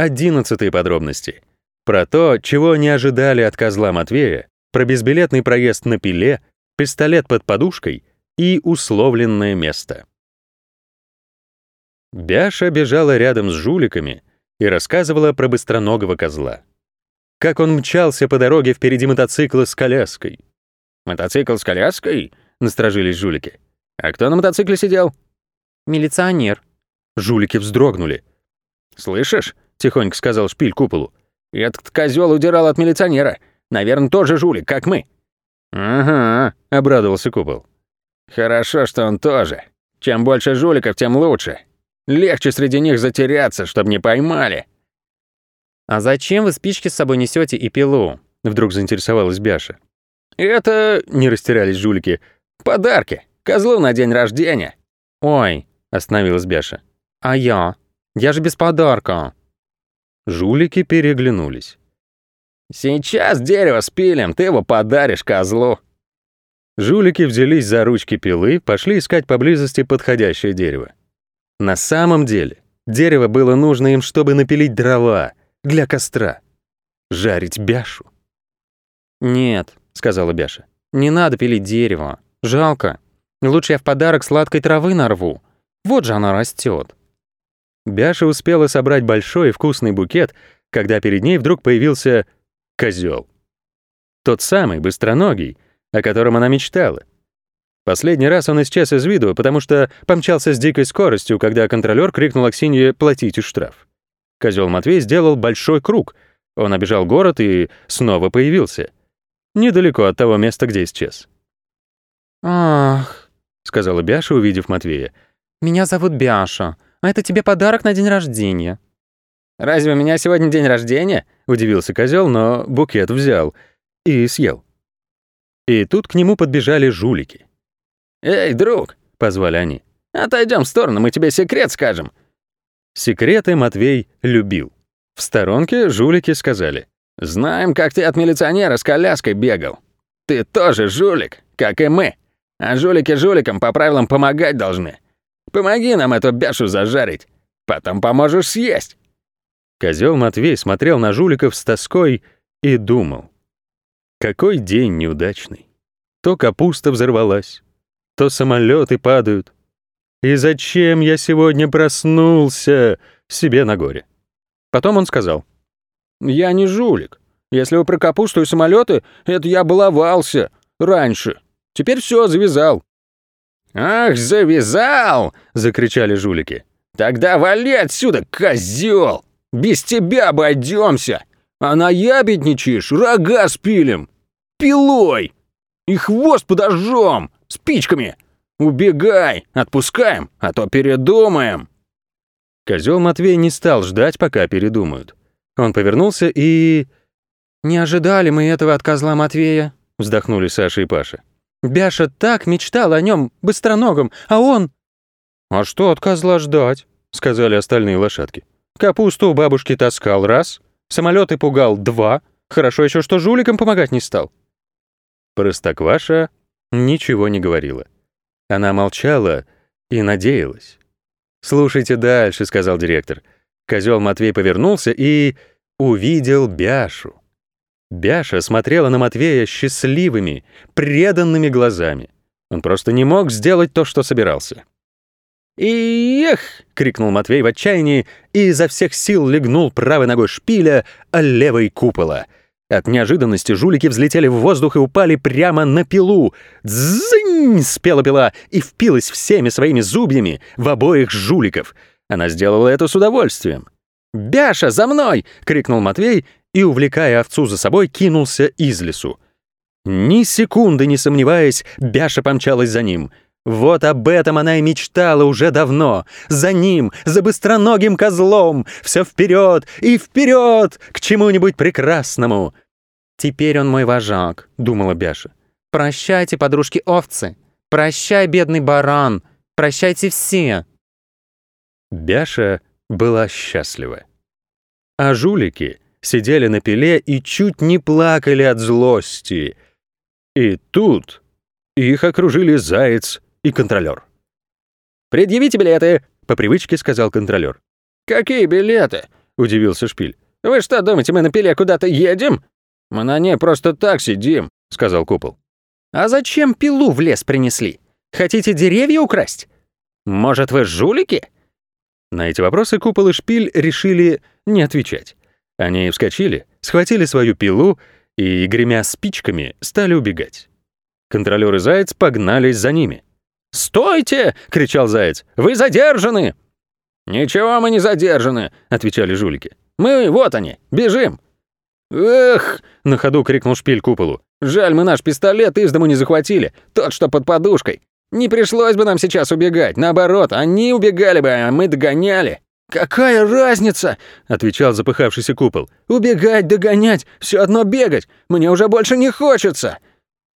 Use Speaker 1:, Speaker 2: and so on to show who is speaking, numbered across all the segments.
Speaker 1: Одиннадцатые подробности. Про то, чего не ожидали от козла Матвея, про безбилетный проезд на пиле, пистолет под подушкой и условленное место. Бяша бежала рядом с жуликами и рассказывала про быстроногого козла. Как он мчался по дороге впереди мотоцикла с коляской.
Speaker 2: «Мотоцикл с коляской?» — насторожились жулики. «А кто на мотоцикле сидел?»
Speaker 3: «Милиционер».
Speaker 1: Жулики вздрогнули.
Speaker 2: «Слышишь?» — тихонько сказал шпиль куполу. «Этот козел удирал от милиционера. Наверное, тоже жулик, как мы».
Speaker 1: «Ага», — обрадовался купол.
Speaker 2: «Хорошо, что он тоже. Чем больше жуликов, тем лучше. Легче среди них затеряться, чтобы не поймали».
Speaker 3: «А зачем вы спички с собой несете и пилу?»
Speaker 1: Вдруг заинтересовалась Бяша.
Speaker 2: «Это...» — не растерялись жулики. «Подарки. Козлу на день рождения».
Speaker 3: «Ой», — остановилась Бяша. «А я? Я же без подарка».
Speaker 1: Жулики переглянулись.
Speaker 2: «Сейчас дерево спилим, ты его подаришь козлу».
Speaker 1: Жулики взялись за ручки пилы, пошли искать поблизости подходящее дерево. На самом деле, дерево было нужно им, чтобы напилить дрова для костра, жарить бяшу.
Speaker 3: «Нет», — сказала Бяша, — «не надо пилить дерево. Жалко. Лучше я в подарок сладкой травы нарву. Вот же она растет.
Speaker 1: Бяша успела собрать большой и вкусный букет, когда перед ней вдруг появился козел. Тот самый, быстроногий, о котором она мечтала. Последний раз он исчез из виду, потому что помчался с дикой скоростью, когда контролер крикнул Аксинье «платите штраф». Козел Матвей сделал большой круг. Он обежал город и снова появился. Недалеко от того места, где исчез.
Speaker 3: «Ах», —
Speaker 1: сказала Бяша, увидев Матвея.
Speaker 3: «Меня зовут Бяша, а это тебе подарок на день рождения».
Speaker 2: «Разве у меня сегодня день рождения?»
Speaker 1: — удивился козел, но букет взял и съел. И тут к нему подбежали жулики.
Speaker 2: «Эй, друг!»
Speaker 1: — позвали они.
Speaker 2: «Отойдем в сторону, мы тебе секрет скажем».
Speaker 1: Секреты Матвей любил. В сторонке жулики сказали.
Speaker 2: «Знаем, как ты от милиционера с коляской бегал. Ты тоже жулик, как и мы. А жулики жуликам по правилам помогать должны. Помоги нам эту бяшу зажарить, потом поможешь съесть».
Speaker 1: Козел Матвей смотрел на жуликов с тоской и думал. Какой день неудачный. То капуста взорвалась, то самолеты падают. И зачем я сегодня проснулся себе на горе? Потом он сказал.
Speaker 2: «Я не жулик. Если вы про капусту и самолеты, это я баловался раньше. Теперь все завязал». «Ах, завязал!» — закричали жулики. «Тогда вали отсюда, козел! Без тебя обойдемся! А наябедничаешь, рога спилим! Пилой! И хвост подожжем! Спичками! Убегай! Отпускаем, а то передумаем!»
Speaker 1: Козел Матвей не стал ждать, пока передумают. Он повернулся и...
Speaker 3: «Не ожидали мы этого от козла Матвея», — вздохнули Саша и Паша. «Бяша так мечтал о нем, быстроногом, а он...»
Speaker 1: «А что от козла ждать?» — сказали остальные лошадки. «Капусту у бабушки таскал раз, самолеты пугал два, хорошо еще, что жуликам помогать не стал». Простокваша ничего не говорила. Она молчала и надеялась. «Слушайте дальше», — сказал директор. Козел Матвей повернулся и увидел Бяшу. Бяша смотрела на Матвея счастливыми, преданными глазами. Он просто не мог сделать то, что собирался. «Эх!» — крикнул Матвей в отчаянии и изо всех сил легнул правой ногой шпиля, а левой купола — от неожиданности жулики взлетели в воздух и упали прямо на пилу. «Дзынь!» — спела пила и впилась всеми своими зубьями в обоих жуликов. Она сделала это с удовольствием. «Бяша, за мной!» — крикнул Матвей и, увлекая овцу за собой, кинулся из лесу. Ни секунды не сомневаясь, Бяша помчалась за ним — вот об этом она и мечтала уже давно. За ним, за быстроногим козлом, все вперед и вперед к чему-нибудь прекрасному. «Теперь он мой вожак», — думала Бяша. «Прощайте, подружки-овцы! Прощай, бедный баран! Прощайте все!» Бяша была счастлива. А жулики сидели на пиле и чуть не плакали от злости. И тут их окружили заяц и контролер.
Speaker 2: «Предъявите билеты», —
Speaker 1: по привычке сказал контролер.
Speaker 2: «Какие билеты? удивился Шпиль. «Вы что думаете, мы на пиле куда-то едем?» «Мы на ней просто так сидим», — сказал Купол.
Speaker 3: «А зачем пилу в лес принесли? Хотите деревья украсть? Может, вы жулики?»
Speaker 1: На эти вопросы Купол и Шпиль решили не отвечать. Они вскочили, схватили свою пилу и, гремя спичками, стали убегать. Контролёр и Заяц погнались за ними.
Speaker 2: «Стойте!» — кричал Заяц. «Вы задержаны!» «Ничего мы не задержаны!» — отвечали жулики. «Мы, вот они, бежим!» «Эх!» — на ходу крикнул шпиль куполу. «Жаль, мы наш пистолет из дому не захватили, тот, что под подушкой. Не пришлось бы нам сейчас убегать, наоборот, они убегали бы, а мы догоняли». «Какая разница?» — отвечал запыхавшийся купол. «Убегать, догонять, все одно бегать, мне уже больше не хочется».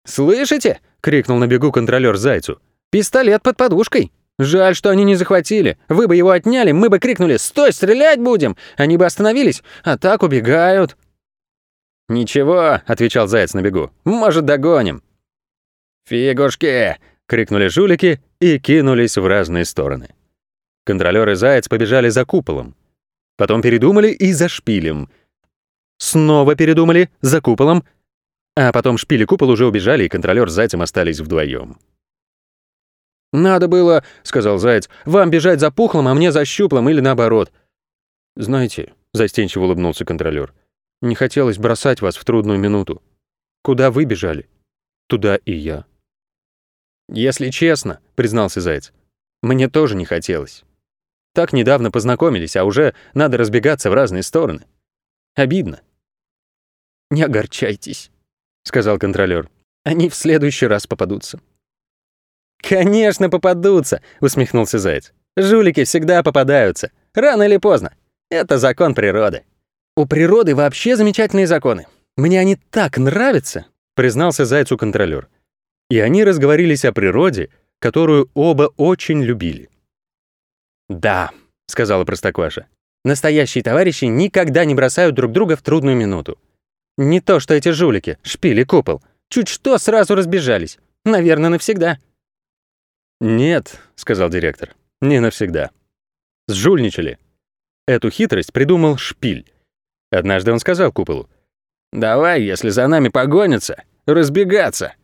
Speaker 2: «Слышите?» — крикнул на бегу контролер Зайцу. «Пистолет под подушкой. Жаль, что они не захватили. Вы бы его отняли, мы бы крикнули «Стой, стрелять будем!» Они бы остановились, а так убегают». «Ничего», — отвечал Заяц на бегу. «Может, догоним».
Speaker 1: «Фигушки!» — крикнули жулики и кинулись в разные стороны. Контролёр и Заяц побежали за куполом. Потом передумали и за шпилем. Снова передумали за куполом. А потом шпиль и купол уже убежали, и контролёр с Зайцем остались вдвоем.
Speaker 2: «Надо было, — сказал Заяц, — вам бежать за пухлым, а мне за щуплым или наоборот».
Speaker 1: «Знаете, — застенчиво улыбнулся контролёр, — не хотелось бросать вас в трудную минуту. Куда вы бежали, туда и я».
Speaker 2: «Если честно, — признался Заяц, — мне тоже не хотелось. Так недавно познакомились, а уже надо разбегаться в разные стороны. Обидно».
Speaker 3: «Не огорчайтесь», — сказал контролёр. «Они в следующий раз попадутся».
Speaker 2: «Конечно попадутся», — усмехнулся Заяц. «Жулики всегда попадаются. Рано или поздно. Это закон природы».
Speaker 3: «У природы вообще замечательные законы. Мне они так нравятся», — признался Зайцу контролёр.
Speaker 1: И они разговорились о природе, которую оба очень любили.
Speaker 3: «Да», — сказала Простокваша, — «настоящие товарищи никогда не бросают друг друга в трудную минуту. Не то что эти жулики, шпили купол. Чуть что, сразу разбежались. Наверное, навсегда».
Speaker 1: «Нет», — сказал директор, — «не навсегда. Сжульничали. Эту хитрость придумал Шпиль. Однажды он сказал куполу,
Speaker 2: «Давай, если за нами погонятся, разбегаться».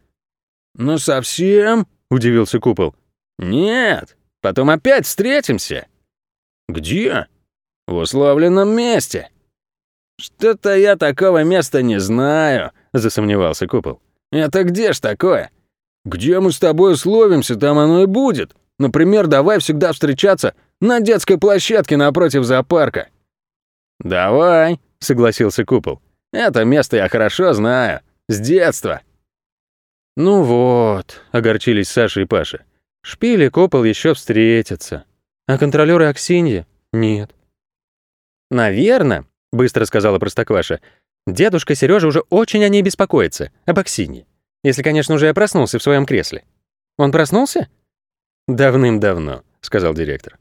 Speaker 2: «Ну совсем?» — удивился купол. «Нет, потом опять встретимся». «Где?» «В условленном месте». «Что-то я такого места не знаю», — засомневался купол. «Это где ж такое?» «Где мы с тобой условимся, там оно и будет. Например, давай всегда встречаться на детской площадке напротив зоопарка». «Давай», — согласился Купол. «Это место я хорошо знаю. С детства».
Speaker 1: «Ну вот», — огорчились Саша и Паша. «Шпиль и Купол еще встретятся. А контролёры Аксинья — нет».
Speaker 3: «Наверно», — быстро сказала Простокваша, «дедушка Сережа уже очень о ней беспокоится, об Аксинье. Если, конечно, уже я проснулся в своем кресле. Он проснулся?
Speaker 1: Давным-давно, сказал директор.